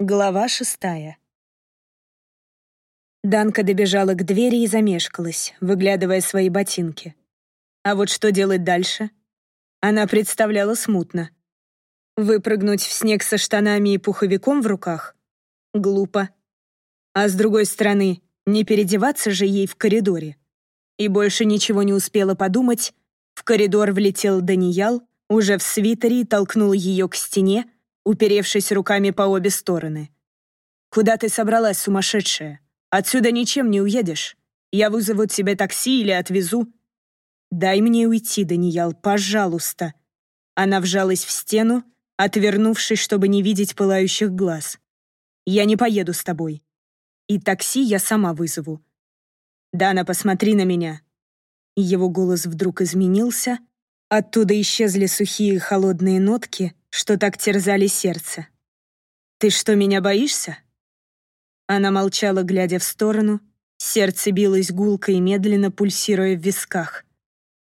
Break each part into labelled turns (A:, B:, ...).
A: Глава шестая. Данка добежала к двери и замешкалась, выглядывая свои ботинки. А вот что делать дальше? Она представляла смутно. Выпрыгнуть в снег со штанами и пуховиком в руках? Глупо. А с другой стороны, не переодеваться же ей в коридоре. И больше ничего не успела подумать. В коридор влетел Даниял, уже в свитере толкнул ее к стене, уперевшись руками по обе стороны. «Куда ты собралась, сумасшедшая? Отсюда ничем не уедешь. Я вызову тебе такси или отвезу». «Дай мне уйти, Даниял, пожалуйста». Она вжалась в стену, отвернувшись, чтобы не видеть пылающих глаз. «Я не поеду с тобой. И такси я сама вызову». «Дана, посмотри на меня». Его голос вдруг изменился, оттуда исчезли сухие холодные нотки — что так терзали сердце. «Ты что, меня боишься?» Она молчала, глядя в сторону. Сердце билось гулко и медленно пульсируя в висках.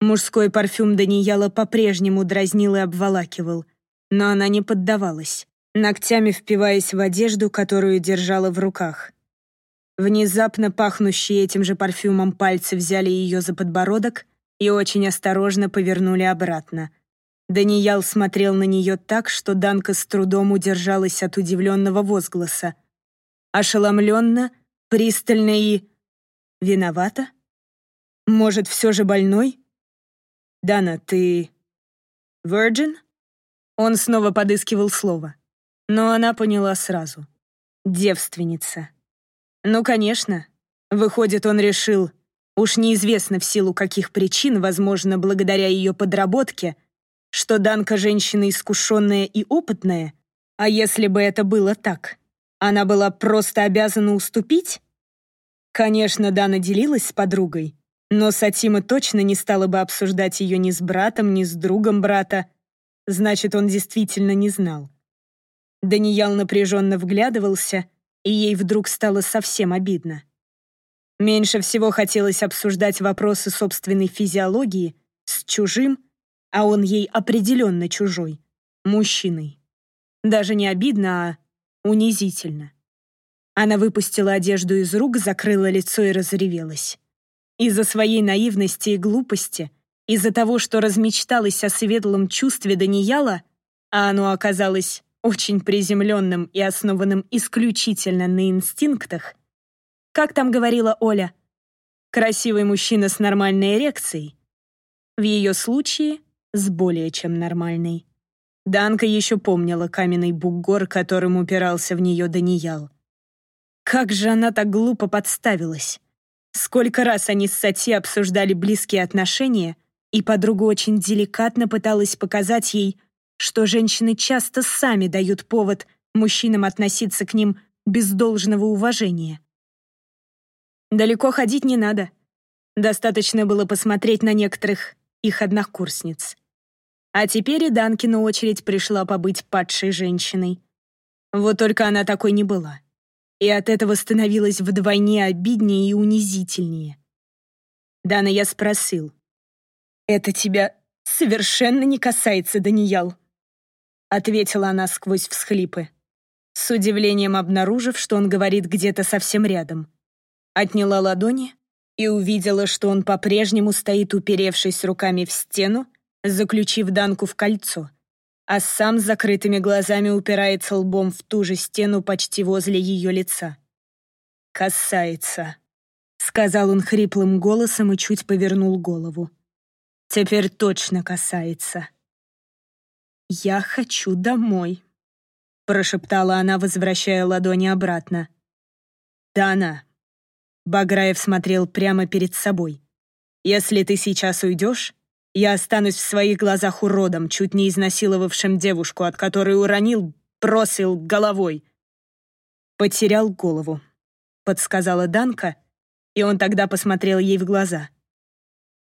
A: Мужской парфюм Данияла по-прежнему дразнил и обволакивал, но она не поддавалась, ногтями впиваясь в одежду, которую держала в руках. Внезапно пахнущие этим же парфюмом пальцы взяли ее за подбородок и очень осторожно повернули обратно — Даниял смотрел на нее так, что Данка с трудом удержалась от удивленного возгласа. Ошеломленно, пристально и... Виновата? Может, все же больной? Дана, ты... Virgin? Он снова подыскивал слово. Но она поняла сразу. Девственница. Ну, конечно. Выходит, он решил, уж неизвестно в силу каких причин, возможно, благодаря ее подработке, что Данка женщина искушенная и опытная, а если бы это было так, она была просто обязана уступить? Конечно, Дана делилась с подругой, но Сатима точно не стала бы обсуждать ее ни с братом, ни с другом брата. Значит, он действительно не знал. Даниял напряженно вглядывался, и ей вдруг стало совсем обидно. Меньше всего хотелось обсуждать вопросы собственной физиологии с чужим, а он ей определенно чужой, мужчиной. Даже не обидно, а унизительно. Она выпустила одежду из рук, закрыла лицо и разревелась. Из-за своей наивности и глупости, из-за того, что размечталась о светлом чувстве Данияла, а оно оказалось очень приземленным и основанным исключительно на инстинктах, как там говорила Оля, красивый мужчина с нормальной эрекцией. В ее случае с более чем нормальной. Данка еще помнила каменный бугор, которым упирался в нее Даниял. Как же она так глупо подставилась. Сколько раз они с Сати обсуждали близкие отношения, и подруга очень деликатно пыталась показать ей, что женщины часто сами дают повод мужчинам относиться к ним без должного уважения. Далеко ходить не надо. Достаточно было посмотреть на некоторых их однокурсниц. А теперь и Данкину очередь пришла побыть падшей женщиной. Вот только она такой не была. И от этого становилась вдвойне обиднее и унизительнее. Дана, я спросил. «Это тебя совершенно не касается, Даниял», ответила она сквозь всхлипы, с удивлением обнаружив, что он говорит где-то совсем рядом. Отняла ладони и увидела, что он по-прежнему стоит, уперевшись руками в стену, заключив Данку в кольцо, а сам с закрытыми глазами упирается лбом в ту же стену почти возле ее лица. «Касается», — сказал он хриплым голосом и чуть повернул голову. «Теперь точно касается». «Я хочу домой», — прошептала она, возвращая ладони обратно. «Дана», — Баграев смотрел прямо перед собой, «если ты сейчас уйдешь, я останусь в своих глазах уродом, чуть не изнасиловавшим девушку, от которой уронил, бросил головой. «Потерял голову», — подсказала Данка, и он тогда посмотрел ей в глаза.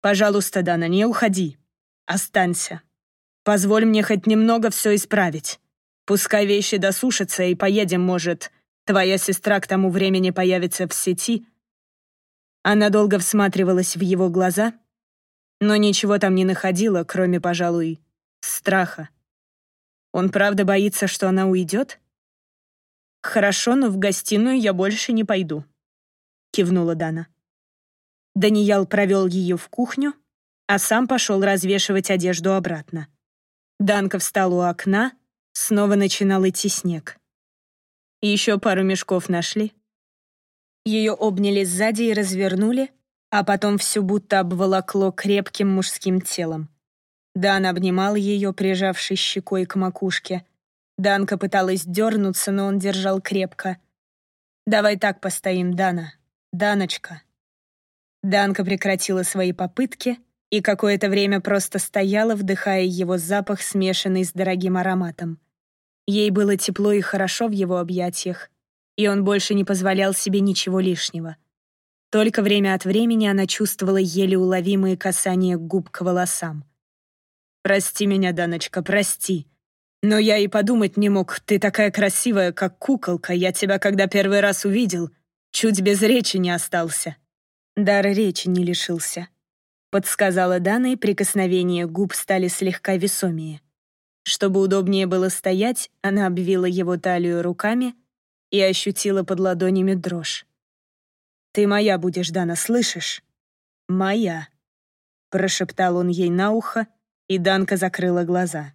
A: «Пожалуйста, Дана, не уходи. Останься. Позволь мне хоть немного все исправить. Пускай вещи досушатся, и поедем, может, твоя сестра к тому времени появится в сети». Она долго всматривалась в его глаза — но ничего там не находила, кроме, пожалуй, страха. Он правда боится, что она уйдет? «Хорошо, но в гостиную я больше не пойду», — кивнула Дана. Даниял провел ее в кухню, а сам пошел развешивать одежду обратно. Данка встал у окна, снова начинал идти снег. Еще пару мешков нашли. Ее обняли сзади и развернули, а потом всю будто обволокло крепким мужским телом. Дан обнимал ее, прижавшись щекой к макушке. Данка пыталась дернуться, но он держал крепко. «Давай так постоим, Дана. Даночка». Данка прекратила свои попытки и какое-то время просто стояла, вдыхая его запах, смешанный с дорогим ароматом. Ей было тепло и хорошо в его объятиях, и он больше не позволял себе ничего лишнего. Только время от времени она чувствовала еле уловимые касания губ к волосам. «Прости меня, Даночка, прости. Но я и подумать не мог, ты такая красивая, как куколка, я тебя, когда первый раз увидел, чуть без речи не остался». Дар речи не лишился. Подсказала Дана, и прикосновения губ стали слегка весомее. Чтобы удобнее было стоять, она обвила его талию руками и ощутила под ладонями дрожь. «Ты моя будешь, Дана, слышишь? Моя», — прошептал он ей на ухо, и Данка закрыла глаза.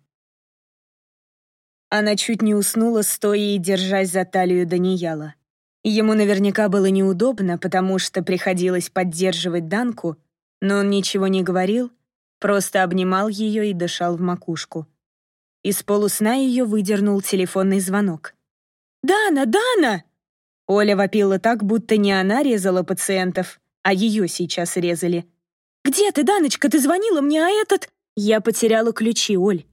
A: Она чуть не уснула, стоя и держась за талию Данияла. Ему наверняка было неудобно, потому что приходилось поддерживать Данку, но он ничего не говорил, просто обнимал ее и дышал в макушку. Из полусна ее выдернул телефонный звонок. «Дана, Дана!» Оля вопила так, будто не она резала пациентов, а ее сейчас резали. «Где ты, Даночка? Ты звонила мне, а этот...» «Я потеряла ключи, Оль.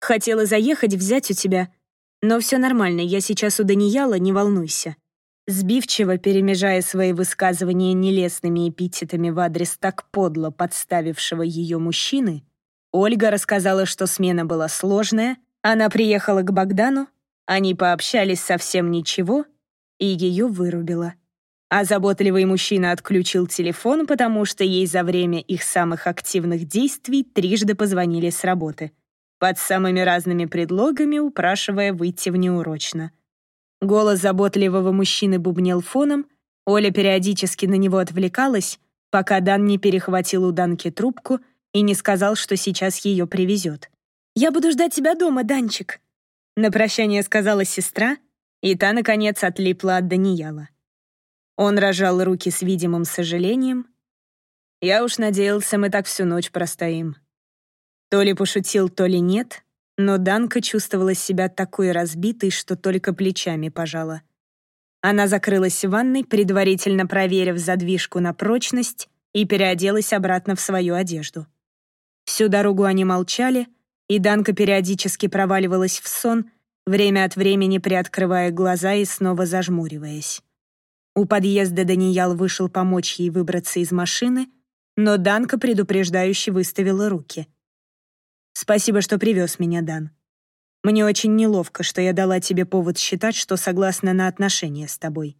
A: Хотела заехать, взять у тебя. Но все нормально, я сейчас у Данияла, не волнуйся». Сбивчиво перемежая свои высказывания нелестными эпитетами в адрес так подло подставившего ее мужчины, Ольга рассказала, что смена была сложная, она приехала к Богдану, они пообщались совсем ничего, и ее вырубила. А заботливый мужчина отключил телефон, потому что ей за время их самых активных действий трижды позвонили с работы, под самыми разными предлогами упрашивая выйти в неурочно. Голос заботливого мужчины бубнел фоном, Оля периодически на него отвлекалась, пока Дан не перехватил у Данки трубку — и не сказал, что сейчас ее привезет. «Я буду ждать тебя дома, Данчик», — на прощание сказала сестра, и та, наконец, отлипла от Данияла. Он рожал руки с видимым сожалением. «Я уж надеялся, мы так всю ночь простоим». То ли пошутил, то ли нет, но Данка чувствовала себя такой разбитой, что только плечами пожала. Она закрылась в ванной, предварительно проверив задвижку на прочность, и переоделась обратно в свою одежду. Всю дорогу они молчали, и Данка периодически проваливалась в сон, время от времени приоткрывая глаза и снова зажмуриваясь. У подъезда Даниял вышел помочь ей выбраться из машины, но Данка предупреждающе выставила руки. «Спасибо, что привез меня, Дан. Мне очень неловко, что я дала тебе повод считать, что согласна на отношения с тобой.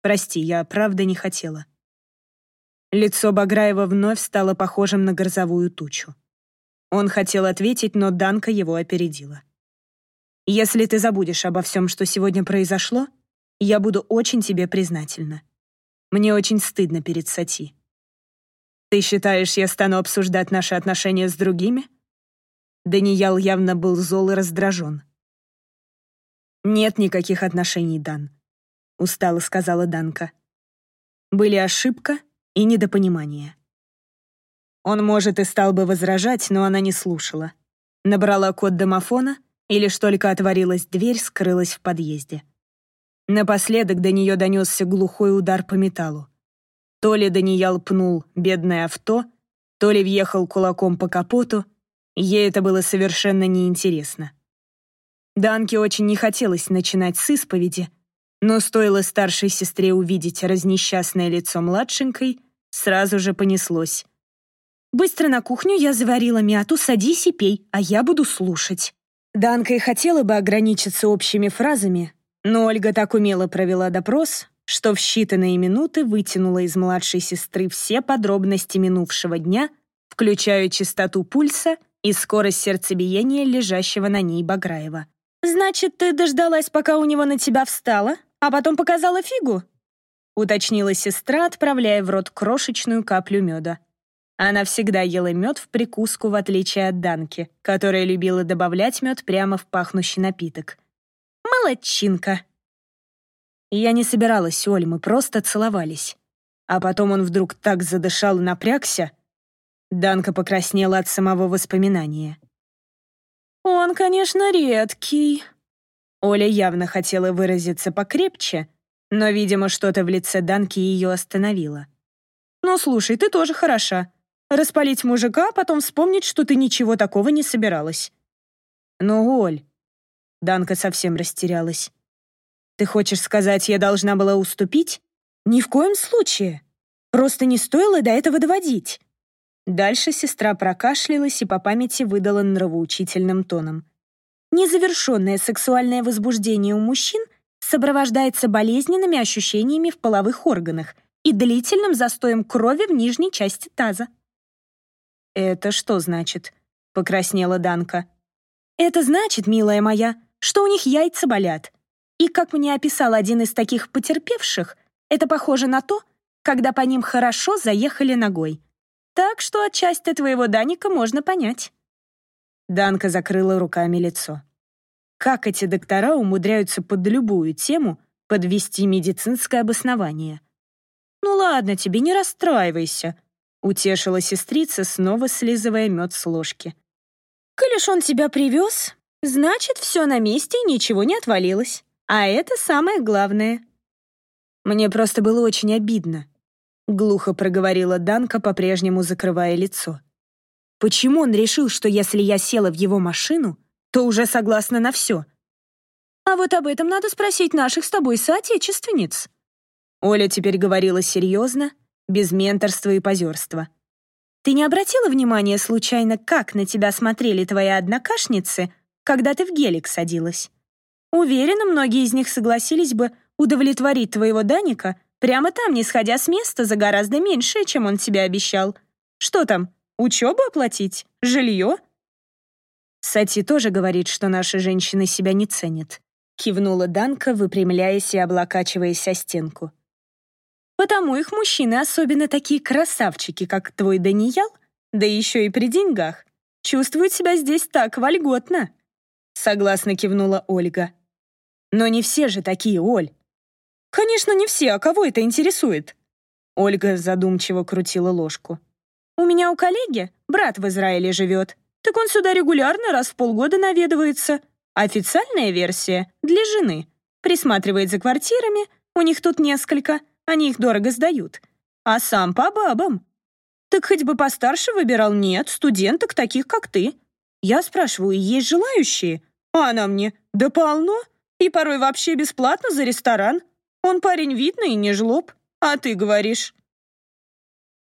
A: Прости, я правда не хотела». Лицо Баграева вновь стало похожим на грозовую тучу. Он хотел ответить, но Данка его опередила. «Если ты забудешь обо всем, что сегодня произошло, я буду очень тебе признательна. Мне очень стыдно перед Сати. Ты считаешь, я стану обсуждать наши отношения с другими?» Даниял явно был зол и раздражен. «Нет никаких отношений, Дан», — устало сказала Данка. «Были ошибка и недопонимание. Он, может, и стал бы возражать, но она не слушала. Набрала код домофона, и лишь только отворилась дверь, скрылась в подъезде. Напоследок до нее донесся глухой удар по металлу. То ли Даниял пнул бедное авто, то ли въехал кулаком по капоту, ей это было совершенно неинтересно. Данке очень не хотелось начинать с исповеди, но стоило старшей сестре увидеть разнесчастное лицо младшенькой, сразу же понеслось. Быстро на кухню я заварила мяту, садись и пей, а я буду слушать». Данка и хотела бы ограничиться общими фразами, но Ольга так умело провела допрос, что в считанные минуты вытянула из младшей сестры все подробности минувшего дня, включая частоту пульса и скорость сердцебиения лежащего на ней Баграева. «Значит, ты дождалась, пока у него на тебя встала, а потом показала фигу?» — уточнила сестра, отправляя в рот крошечную каплю меда. Она всегда ела мед в прикуску, в отличие от Данки, которая любила добавлять мед прямо в пахнущий напиток. «Молодчинка!» Я не собиралась, Оль, мы просто целовались. А потом он вдруг так задышал и напрягся. Данка покраснела от самого воспоминания. «Он, конечно, редкий». Оля явно хотела выразиться покрепче, но, видимо, что-то в лице Данки ее остановило. «Ну, слушай, ты тоже хороша. Распалить мужика, а потом вспомнить, что ты ничего такого не собиралась». «Ну, Оль...» Данка совсем растерялась. «Ты хочешь сказать, я должна была уступить?» «Ни в коем случае. Просто не стоило до этого доводить». Дальше сестра прокашлялась и по памяти выдала нравоучительным тоном. Незавершенное сексуальное возбуждение у мужчин сопровождается болезненными ощущениями в половых органах и длительным застоем крови в нижней части таза. «Это что значит?» — покраснела Данка. «Это значит, милая моя, что у них яйца болят. И, как мне описал один из таких потерпевших, это похоже на то, когда по ним хорошо заехали ногой. Так что отчасти твоего Даника можно понять». Данка закрыла руками лицо. Как эти доктора умудряются под любую тему подвести медицинское обоснование? «Ну ладно, тебе не расстраивайся», — утешила сестрица, снова слизывая мед с ложки. «Коль он тебя привез, значит, все на месте и ничего не отвалилось. А это самое главное». Мне просто было очень обидно. — глухо проговорила Данка, по-прежнему закрывая лицо. «Почему он решил, что если я села в его машину, то уже согласна на все?» «А вот об этом надо спросить наших с тобой соотечественниц». Оля теперь говорила серьезно, без менторства и позерства. «Ты не обратила внимания случайно, как на тебя смотрели твои однокашницы, когда ты в гелик садилась? Уверена, многие из них согласились бы удовлетворить твоего Даника Прямо там, не сходя с места, за гораздо меньшее, чем он тебе обещал. Что там, учебу оплатить? Жилье?» Сати тоже говорит, что наши женщины себя не ценят. Кивнула Данка, выпрямляясь и облокачиваясь о стенку. «Потому их мужчины, особенно такие красавчики, как твой Даниял, да еще и при деньгах, чувствуют себя здесь так вольготно», согласно кивнула Ольга. «Но не все же такие, Оль. «Конечно, не все, а кого это интересует?» Ольга задумчиво крутила ложку. «У меня у коллеги брат в Израиле живет. Так он сюда регулярно раз в полгода наведывается. Официальная версия — для жены. Присматривает за квартирами, у них тут несколько, они их дорого сдают. А сам по бабам. Так хоть бы постарше выбирал, нет, студенток таких, как ты. Я спрашиваю, есть желающие? А она мне, да полно. И порой вообще бесплатно за ресторан. Он парень видный и не жлоб, а ты говоришь...»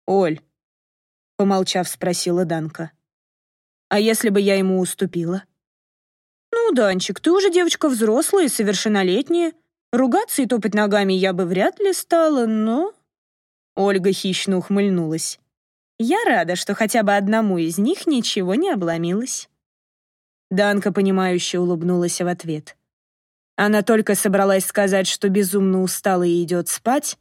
A: «Оль», — помолчав, спросила Данка, «а если бы я ему уступила?» «Ну, Данчик, ты уже девочка взрослая и совершеннолетняя. Ругаться и топать ногами я бы вряд ли стала, но...» Ольга хищно ухмыльнулась. «Я рада, что хотя бы одному из них ничего не обломилось». Данка, понимающе улыбнулась в ответ. Она только собралась сказать, что безумно устала и идет спать,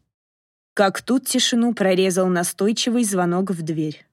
A: как тут тишину прорезал настойчивый звонок в дверь.